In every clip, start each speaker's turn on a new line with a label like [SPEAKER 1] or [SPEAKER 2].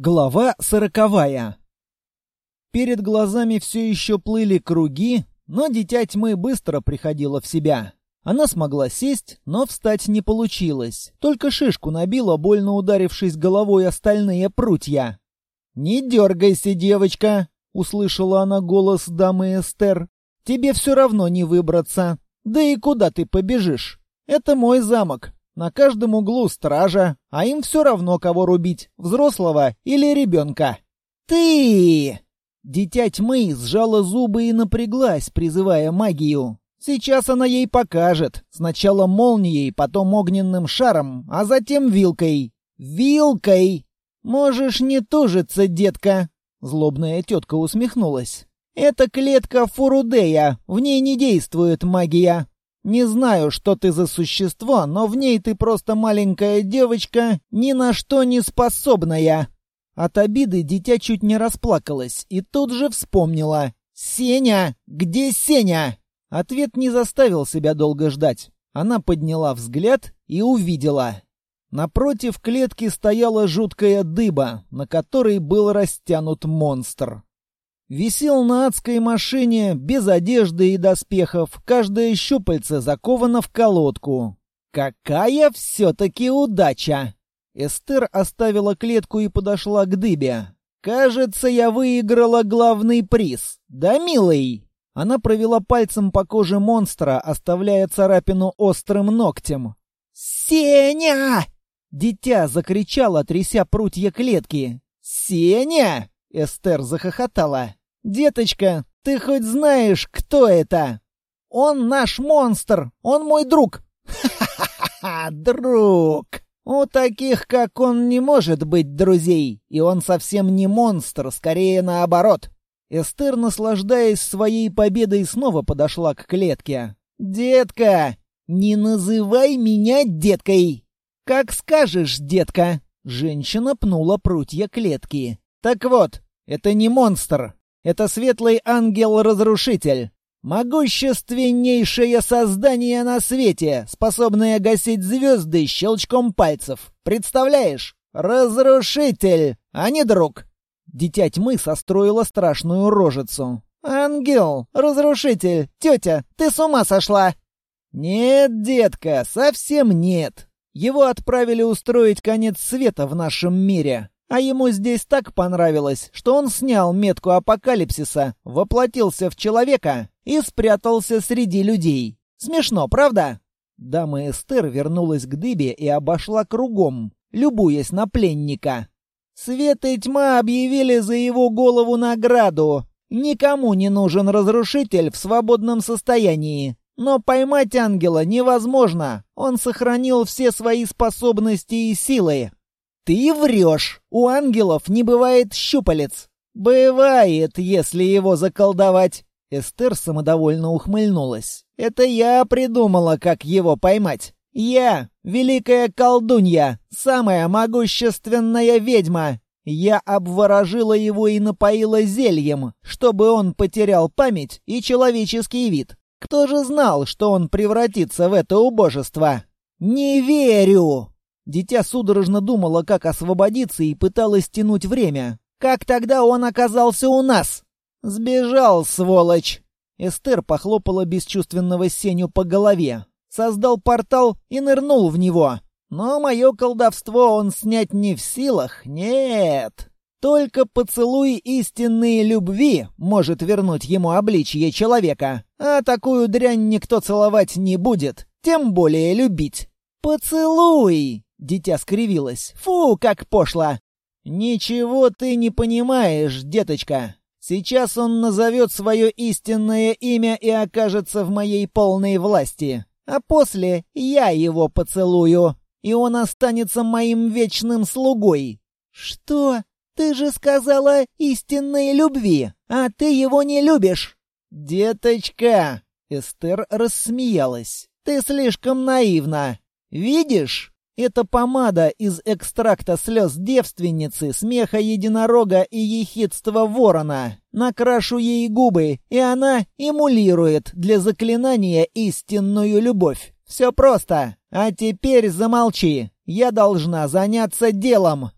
[SPEAKER 1] Глава сороковая. Перед глазами все еще плыли круги, но дитя тьмы быстро приходила в себя. Она смогла сесть, но встать не получилось. Только шишку набила, больно ударившись головой о стальные прутья. «Не дергайся, девочка!» — услышала она голос дамы Эстер. «Тебе все равно не выбраться. Да и куда ты побежишь? Это мой замок, на каждом углу стража, а им все равно, кого рубить, взрослого или ребенка. «Ты!» Дитя тьмы сжала зубы и напряглась, призывая магию. Сейчас она ей покажет. Сначала молнией, потом огненным шаром, а затем вилкой. Вилкой! Можешь не тужиться, детка. Злобная тетка усмехнулась. Это клетка Фурудея, в ней не действует магия. Не знаю, что ты за существо, но в ней ты просто маленькая девочка, ни на что не способная». От обиды дитя чуть не расплакалась и тут же вспомнила. «Сеня! Где Сеня?» Ответ не заставил себя долго ждать. Она подняла взгляд и увидела. Напротив клетки стояла жуткая дыба, на которой был растянут монстр. Висел на адской машине, без одежды и доспехов, каждое щупальце заковано в колодку. Какая все-таки удача! Эстер оставила клетку и подошла к дыбе. «Кажется, я выиграла главный приз. Да, милый?» Она провела пальцем по коже монстра, оставляя царапину острым ногтем. «Сеня!» Дитя закричало, тряся прутья клетки. «Сеня!» Эстер захохотала. «Деточка, ты хоть знаешь, кто это?» «Он наш монстр! Он мой друг!» «Ха-ха-ха! Друг!» У таких, как он, не может быть друзей, и он совсем не монстр, скорее наоборот. Эстер, наслаждаясь своей победой, снова подошла к клетке. «Детка, не называй меня деткой!» «Как скажешь, детка!» Женщина пнула прутья клетки. «Так вот, это не монстр, это светлый ангел-разрушитель. Могущественнейшее создание на свете, способное гасить звезды щелчком пальцев. Представляешь? Разрушитель, а не друг. Дитя тьмы состроила страшную рожицу. «Ангел! Разрушитель! Тетя, ты с ума сошла!» «Нет, детка, совсем нет. Его отправили устроить конец света в нашем мире. А ему здесь так понравилось, что он снял метку апокалипсиса, воплотился в человека и спрятался среди людей. Смешно, правда? Дама Эстер вернулась к дыбе и обошла кругом, любуясь на пленника. Свет и тьма объявили за его голову награду. Никому не нужен разрушитель в свободном состоянии. Но поймать ангела невозможно. Он сохранил все свои способности и силы. «Ты врешь! У ангелов не бывает щупалец!» «Бывает, если его заколдовать!» Эстер самодовольно ухмыльнулась. «Это я придумала, как его поймать. Я, великая колдунья, самая могущественная ведьма. Я обворожила его и напоила зельем, чтобы он потерял память и человеческий вид. Кто же знал, что он превратится в это убожество? Не верю!» Дитя судорожно думало, как освободиться, и пыталось тянуть время. «Как тогда он оказался у нас?» «Сбежал, сволочь!» Эстер похлопала бесчувственного Сеню по голове. Создал портал и нырнул в него. Но мое колдовство он снять не в силах, нет. Только поцелуй истинной любви может вернуть ему обличье человека. А такую дрянь никто целовать не будет, тем более любить. «Поцелуй!» Дитя скривилось. «Фу, как пошло!» «Ничего ты не понимаешь, деточка. Сейчас он назовет свое истинное имя и окажется в моей полной власти. А после я его поцелую, и он останется моим вечным слугой». «Что? Ты же сказала истинной любви, а ты его не любишь!» «Деточка!» — Эстер рассмеялась. «Ты слишком наивна. Видишь? Это помада из экстракта слез девственницы, смеха единорога и ехидства ворона. Накрашу ей губы, и она эмулирует для заклинания истинную любовь. Все просто. А теперь замолчи. Я должна заняться делом.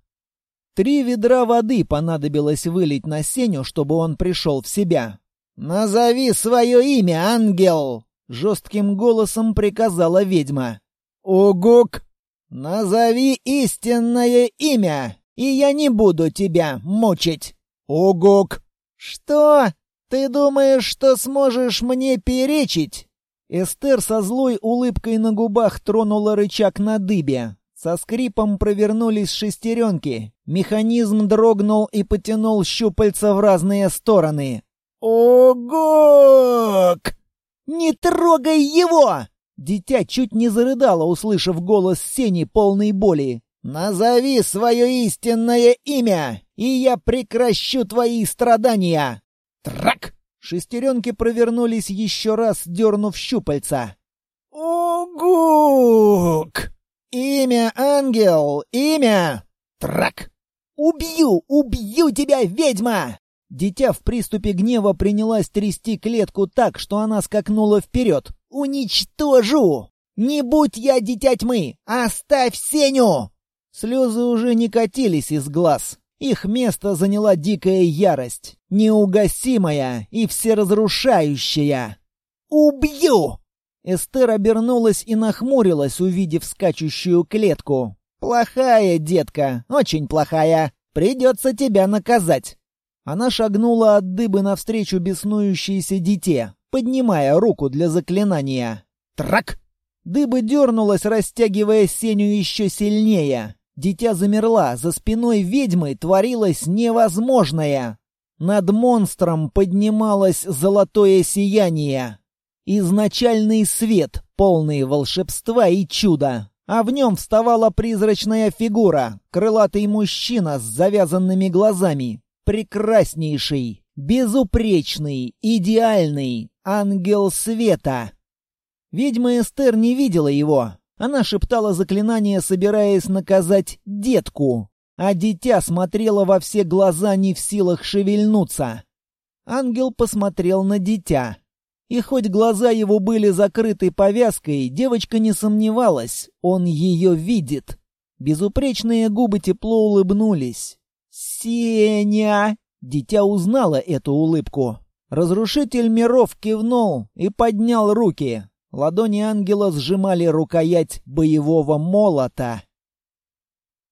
[SPEAKER 1] Три ведра воды понадобилось вылить на Сеню, чтобы он пришел в себя. «Назови свое имя, ангел!» — жестким голосом приказала ведьма. «Угук!» «Назови истинное имя, и я не буду тебя мучить!» «Угук!» «Что? Ты думаешь, что сможешь мне перечить?» Эстер со злой улыбкой на губах тронула рычаг на дыбе. Со скрипом провернулись шестеренки. Механизм дрогнул и потянул щупальца в разные стороны. «Огок! Не трогай его!» Дитя чуть не зарыдало, услышав голос Сени полной боли. «Назови свое истинное имя, и я прекращу твои страдания!» Трак! Шестеренки провернулись еще раз, дернув щупальца. «Огук!» «Имя, ангел! Имя!» «Трак!» «Убью! Убью тебя, ведьма!» Дитя в приступе гнева принялась трясти клетку так, что она скакнула вперед. «Уничтожу! Не будь я дитя тьмы! Оставь Сеню!» Слезы уже не катились из глаз. Их место заняла дикая ярость, неугасимая и всеразрушающая. «Убью!» Эстер обернулась и нахмурилась, увидев скачущую клетку. «Плохая, детка, очень плохая. Придется тебя наказать». Она шагнула от дыбы навстречу беснующейся дите, поднимая руку для заклинания. «Трак!» Дыба дернулась, растягивая сеню еще сильнее. Дитя замерла, за спиной ведьмы творилось невозможное. Над монстром поднималось золотое сияние. Изначальный свет, полный волшебства и чуда. А в нем вставала призрачная фигура, крылатый мужчина с завязанными глазами. Прекраснейший, безупречный, идеальный ангел света. Ведьма Эстер не видела его. Она шептала заклинание, собираясь наказать детку. А дитя смотрело во все глаза, не в силах шевельнуться. Ангел посмотрел на дитя. И хоть глаза его были закрыты повязкой, девочка не сомневалась, он ее видит. Безупречные губы тепло улыбнулись. «Сеня!» Дитя узнала эту улыбку. Разрушитель миров кивнул и поднял руки. Ладони ангела сжимали рукоять боевого молота.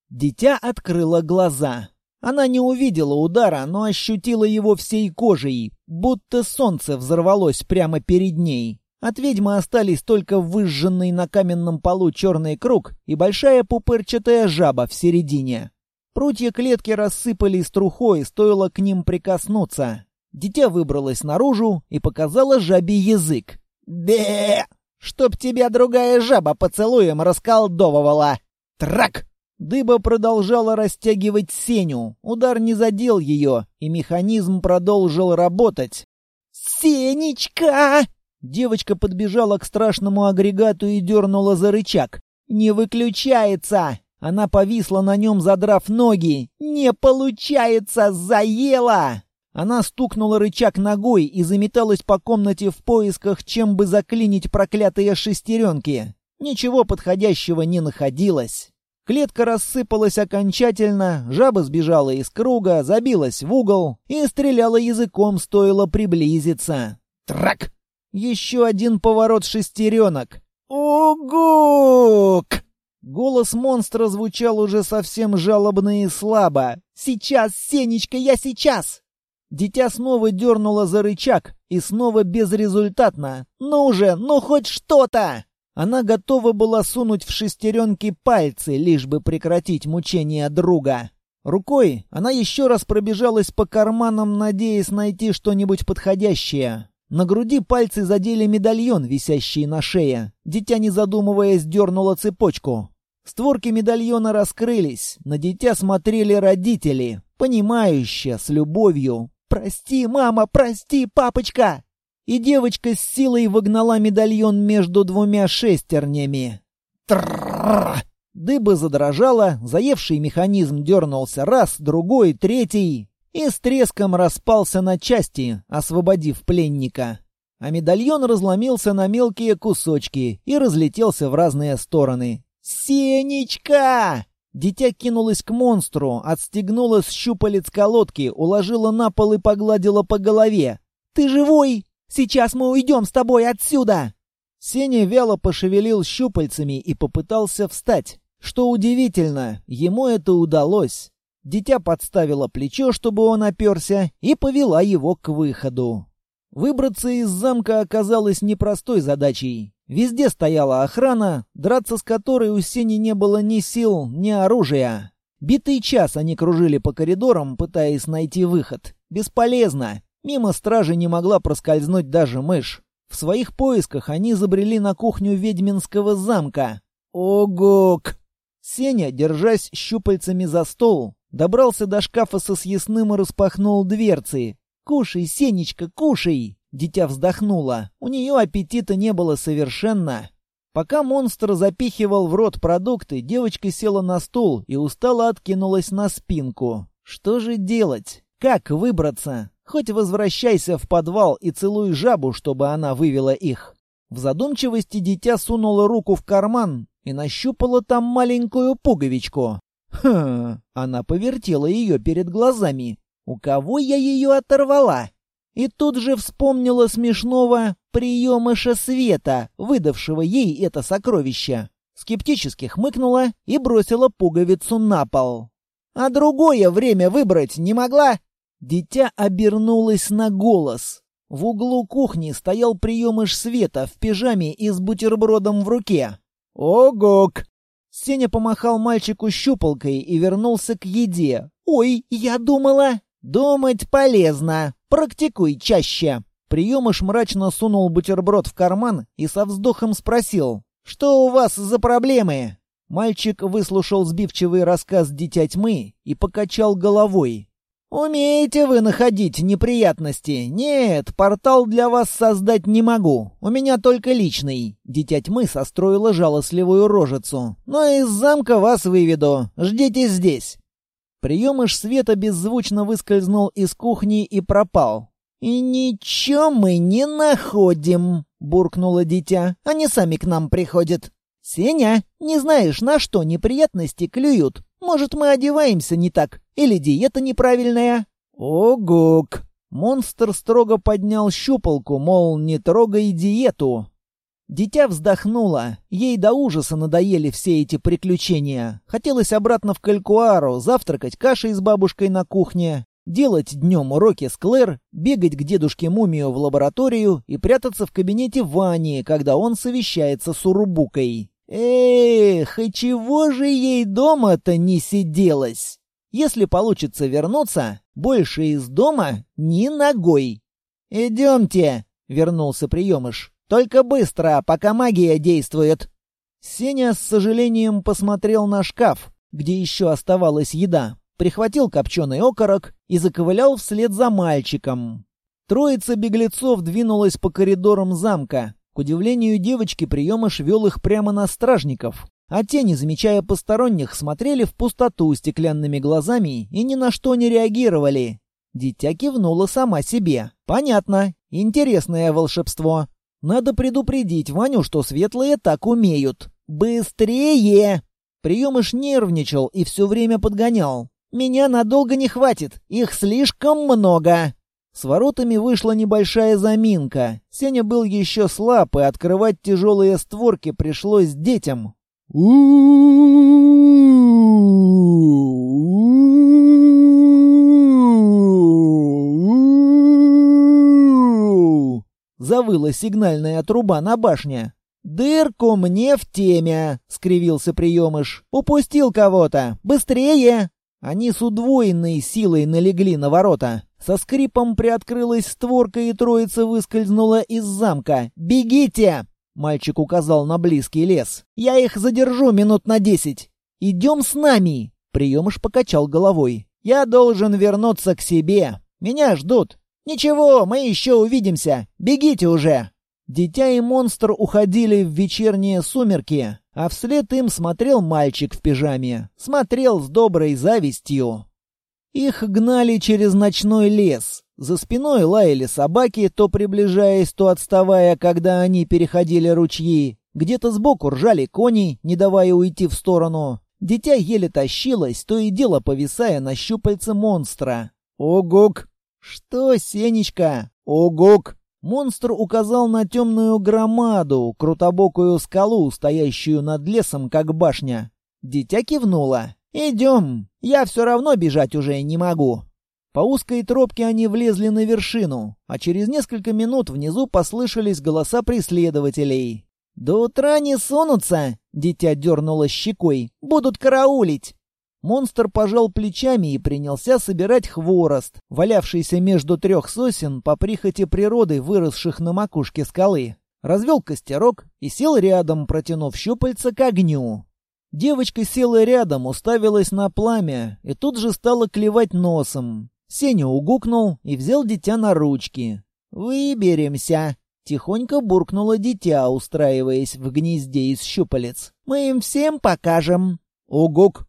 [SPEAKER 1] Дитя открыло глаза. Она не увидела удара, но ощутила его всей кожей, будто солнце взорвалось прямо перед ней. От ведьмы остались только выжженный на каменном полу черный круг и большая пупырчатая жаба в середине. Прутья клетки рассыпались трухой, стоило к ним прикоснуться. Дитя выбралось наружу и показало жабе язык. «Бе! Чтоб тебя другая жаба поцелуем расколдовывала!» «Трак!» Дыба продолжала растягивать сеню. Удар не задел ее, и механизм продолжил работать. «Сенечка!» Девочка подбежала к страшному агрегату и дернула за рычаг. «Не выключается!» Она повисла на нем, задрав ноги. «Не получается! Заела!» Она стукнула рычаг ногой и заметалась по комнате в поисках, чем бы заклинить проклятые шестеренки. Ничего подходящего не находилось. Клетка рассыпалась окончательно, жаба сбежала из круга, забилась в угол и стреляла языком, стоило приблизиться. Трак! Еще один поворот шестеренок. «Угук!» Голос монстра звучал уже совсем жалобно и слабо. «Сейчас, Сенечка, я сейчас!» Дитя снова дернуло за рычаг, и снова безрезультатно. «Ну уже, ну хоть что-то!» Она готова была сунуть в шестеренки пальцы, лишь бы прекратить мучения друга. Рукой она еще раз пробежалась по карманам, надеясь найти что-нибудь подходящее. На груди пальцы задели медальон, висящий на шее. Дитя, не задумываясь, дернуло цепочку. Створки медальона раскрылись. На дитя смотрели родители, понимающие, с любовью. «Прости, мама, прости, папочка!» и девочка с силой вогнала медальон между двумя шестернями. Трррррр! Дыба задрожала, заевший механизм дернулся раз, другой, третий и с треском распался на части, освободив пленника. А медальон разломился на мелкие кусочки и разлетелся в разные стороны. «Сенечка!» Дитя кинулось к монстру, отстегнула с щупалец колодки, уложила на пол и погладила по голове. «Ты живой? Сейчас мы уйдем с тобой отсюда!» Сеня вяло пошевелил щупальцами и попытался встать. Что удивительно, ему это удалось. Дитя подставило плечо, чтобы он оперся, и повела его к выходу. Выбраться из замка оказалось непростой задачей. Везде стояла охрана, драться с которой у Сени не было ни сил, ни оружия. Битый час они кружили по коридорам, пытаясь найти выход. Бесполезно. Мимо стражи не могла проскользнуть даже мышь. В своих поисках они забрели на кухню ведьминского замка. Огок! Сеня, держась щупальцами за стол, добрался до шкафа со съестным и распахнул дверцы. «Кушай, Сенечка, кушай!» Дитя вздохнула. У нее аппетита не было совершенно. Пока монстр запихивал в рот продукты, девочка села на стул и устало откинулась на спинку. Что же делать? Как выбраться? Хоть возвращайся в подвал и целуй жабу, чтобы она вывела их. В задумчивости дитя сунуло руку в карман и нащупала там маленькую пуговичку. Хм, она повертела ее перед глазами. У кого я ее оторвала? И тут же вспомнила смешного приемыша света, выдавшего ей это сокровище. Скептически хмыкнула и бросила пуговицу на пол. «А другое время выбрать не могла?» Дитя обернулось на голос. В углу кухни стоял приемыш света в пижаме и с бутербродом в руке. «Огок!» Сеня помахал мальчику щупалкой и вернулся к еде. «Ой, я думала...» «Думать полезно. Практикуй чаще». Приемыш мрачно сунул бутерброд в карман и со вздохом спросил. «Что у вас за проблемы?» Мальчик выслушал сбивчивый рассказ «Дитя тьмы» и покачал головой. «Умеете вы находить неприятности? Нет, портал для вас создать не могу. У меня только личный». Дитя тьмы состроила жалостливую рожицу. «Но из замка вас выведу. Ждите здесь». Приемыш света беззвучно выскользнул из кухни и пропал. «И ничего мы не находим», — буркнуло дитя. «Они сами к нам приходят». «Сеня, не знаешь, на что неприятности клюют?» Может, мы одеваемся не так? Или диета неправильная?» «Огук!» Монстр строго поднял щупалку, мол, не трогай диету. Дитя вздохнула. Ей до ужаса надоели все эти приключения. Хотелось обратно в Калькуару, завтракать кашей с бабушкой на кухне, делать днем уроки с Клэр, бегать к дедушке Мумию в лабораторию и прятаться в кабинете Вани, когда он совещается с Урубукой. Эх, и чего же ей дома-то не сиделось? Если получится вернуться, больше из дома ни ногой. «Идемте», — вернулся приемыш. «Только быстро, пока магия действует». Сеня с сожалением посмотрел на шкаф, где еще оставалась еда, прихватил копченый окорок и заковылял вслед за мальчиком. Троица беглецов двинулась по коридорам замка, к удивлению девочки, приемыш вел их прямо на стражников. А те, не замечая посторонних, смотрели в пустоту стеклянными глазами и ни на что не реагировали. Дитя кивнула сама себе. «Понятно. Интересное волшебство. Надо предупредить Ваню, что светлые так умеют. Быстрее!» Приемыш нервничал и все время подгонял. «Меня надолго не хватит. Их слишком много!» С воротами вышла небольшая заминка. Сеня был еще слаб, и открывать тяжелые створки пришлось детям. Завыла сигнальная труба на башне. «Дырку мне в теме!» — скривился приемыш. «Упустил кого-то! Быстрее!» Они с удвоенной силой налегли на ворота. Со скрипом приоткрылась створка, и троица выскользнула из замка. «Бегите!» — мальчик указал на близкий лес. «Я их задержу минут на десять. Идем с нами!» Приемыш покачал головой. «Я должен вернуться к себе. Меня ждут. Ничего, мы еще увидимся. Бегите уже!» Дитя и монстр уходили в вечерние сумерки, а вслед им смотрел мальчик в пижаме. Смотрел с доброй завистью. Их гнали через ночной лес. За спиной лаяли собаки, то приближаясь, то отставая, когда они переходили ручьи. Где-то сбоку ржали кони, не давая уйти в сторону. Дитя еле тащилось, то и дело повисая на щупальце монстра. «Огук!» «Что, Сенечка?» «Огук!» Монстр указал на темную громаду, крутобокую скалу, стоящую над лесом, как башня. Дитя кивнуло. «Идем, я все равно бежать уже не могу». По узкой тропке они влезли на вершину, а через несколько минут внизу послышались голоса преследователей. «До утра не сунутся!» — дитя дернуло щекой. «Будут караулить!» Монстр пожал плечами и принялся собирать хворост, валявшийся между трех сосен по прихоти природы, выросших на макушке скалы. Развел костерок и сел рядом, протянув щупальца к огню. Девочка села рядом, уставилась на пламя и тут же стала клевать носом. Сеня угукнул и взял дитя на ручки. «Выберемся!» — тихонько буркнуло дитя, устраиваясь в гнезде из щупалец. «Мы им всем покажем!» «Угук!»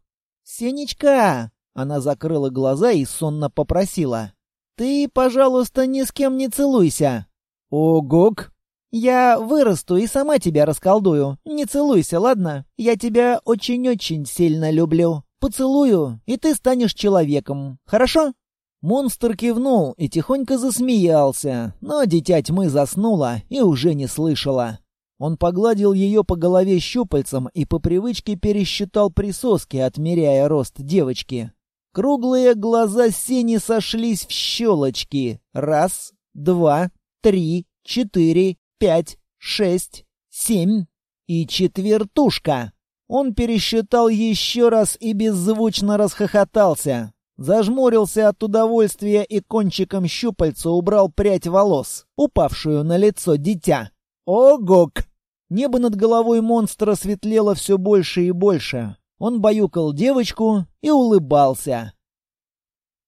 [SPEAKER 1] «Сенечка!» — она закрыла глаза и сонно попросила. «Ты, пожалуйста, ни с кем не целуйся!» «Угук!» «Я вырасту и сама тебя расколдую. Не целуйся, ладно? Я тебя очень-очень сильно люблю. Поцелую, и ты станешь человеком. Хорошо?» Монстр кивнул и тихонько засмеялся, но дитя тьмы заснула и уже не слышала. Он погладил ее по голове щупальцем и по привычке пересчитал присоски, отмеряя рост девочки. Круглые глаза Сени сошлись в щелочки. Раз, два, три, четыре, пять, шесть, семь и четвертушка. Он пересчитал еще раз и беззвучно расхохотался. Зажмурился от удовольствия и кончиком щупальца убрал прядь волос, упавшую на лицо дитя. Огок! Небо над головой монстра светлело все больше и больше. Он баюкал девочку и улыбался.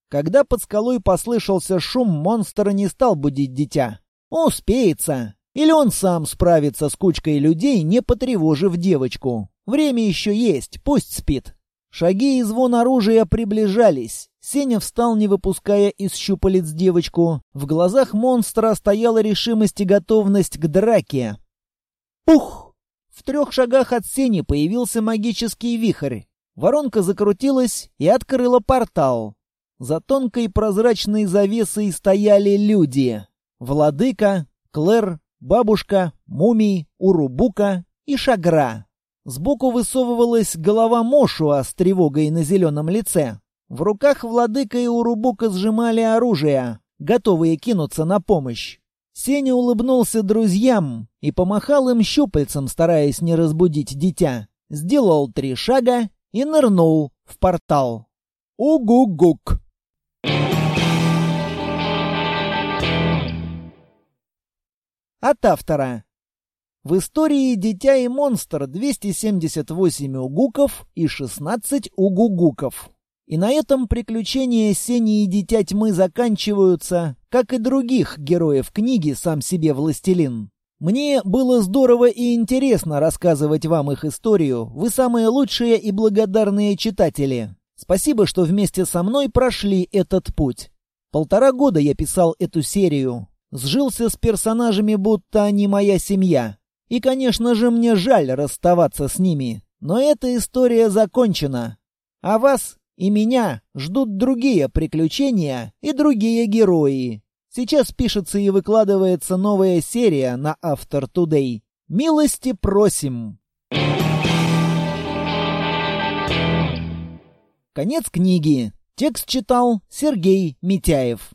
[SPEAKER 1] Когда под скалой послышался шум, монстр не стал будить дитя. Успеется. Или он сам справится с кучкой людей, не потревожив девочку. Время еще есть, пусть спит. Шаги и звон оружия приближались. Сеня встал, не выпуская из щупалец девочку. В глазах монстра стояла решимость и готовность к драке. Пух! В трех шагах от Сени появился магический вихрь. Воронка закрутилась и открыла портал. За тонкой прозрачной завесой стояли люди. Владыка, Клэр, бабушка, мумий, Урубука и Шагра. Сбоку высовывалась голова Мошуа с тревогой на зеленом лице. В руках владыка и Урубука сжимали оружие, готовые кинуться на помощь. Сеня улыбнулся друзьям и помахал им щупальцем, стараясь не разбудить дитя. Сделал три шага и нырнул в портал. Угу-гук! От автора. В истории «Дитя и монстр» 278 угуков и 16 угугуков. И на этом приключения Сени и Дитя Тьмы заканчиваются, как и других героев книги «Сам себе властелин». Мне было здорово и интересно рассказывать вам их историю. Вы самые лучшие и благодарные читатели. Спасибо, что вместе со мной прошли этот путь. Полтора года я писал эту серию. Сжился с персонажами, будто они моя семья. И, конечно же, мне жаль расставаться с ними. Но эта история закончена. А вас и меня ждут другие приключения и другие герои. Сейчас пишется и выкладывается новая серия на After Today. Милости просим! Конец книги. Текст читал Сергей Митяев.